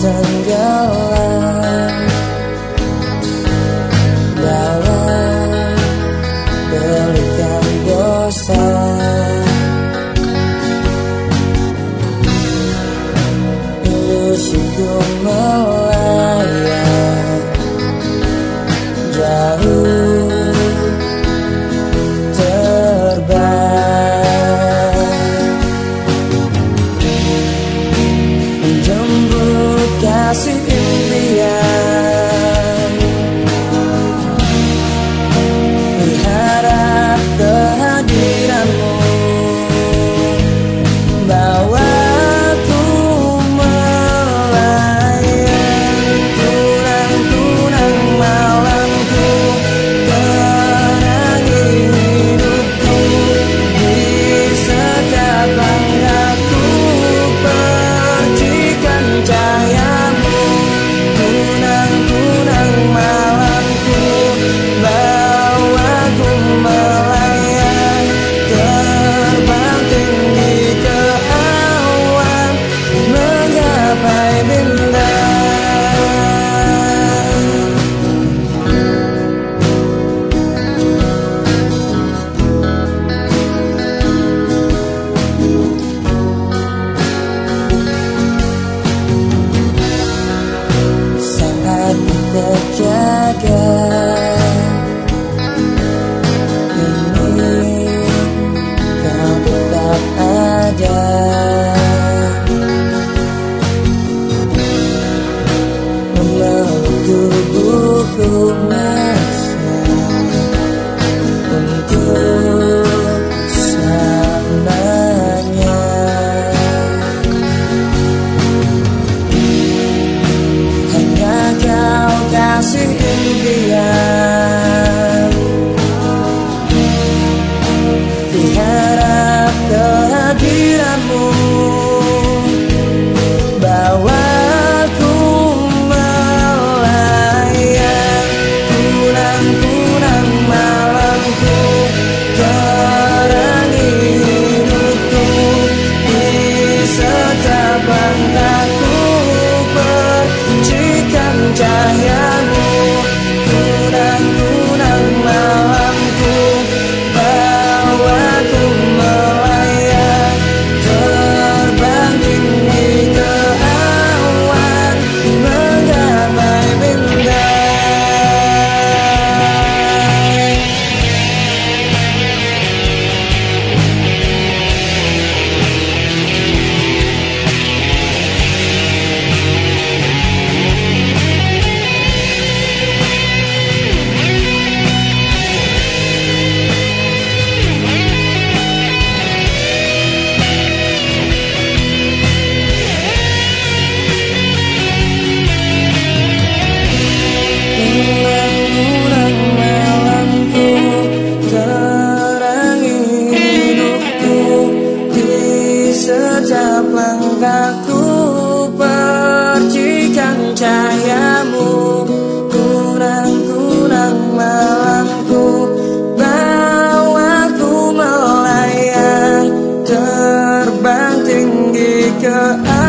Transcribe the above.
tenggelam dalam belikan dosa. ilusiku melalui Good. like a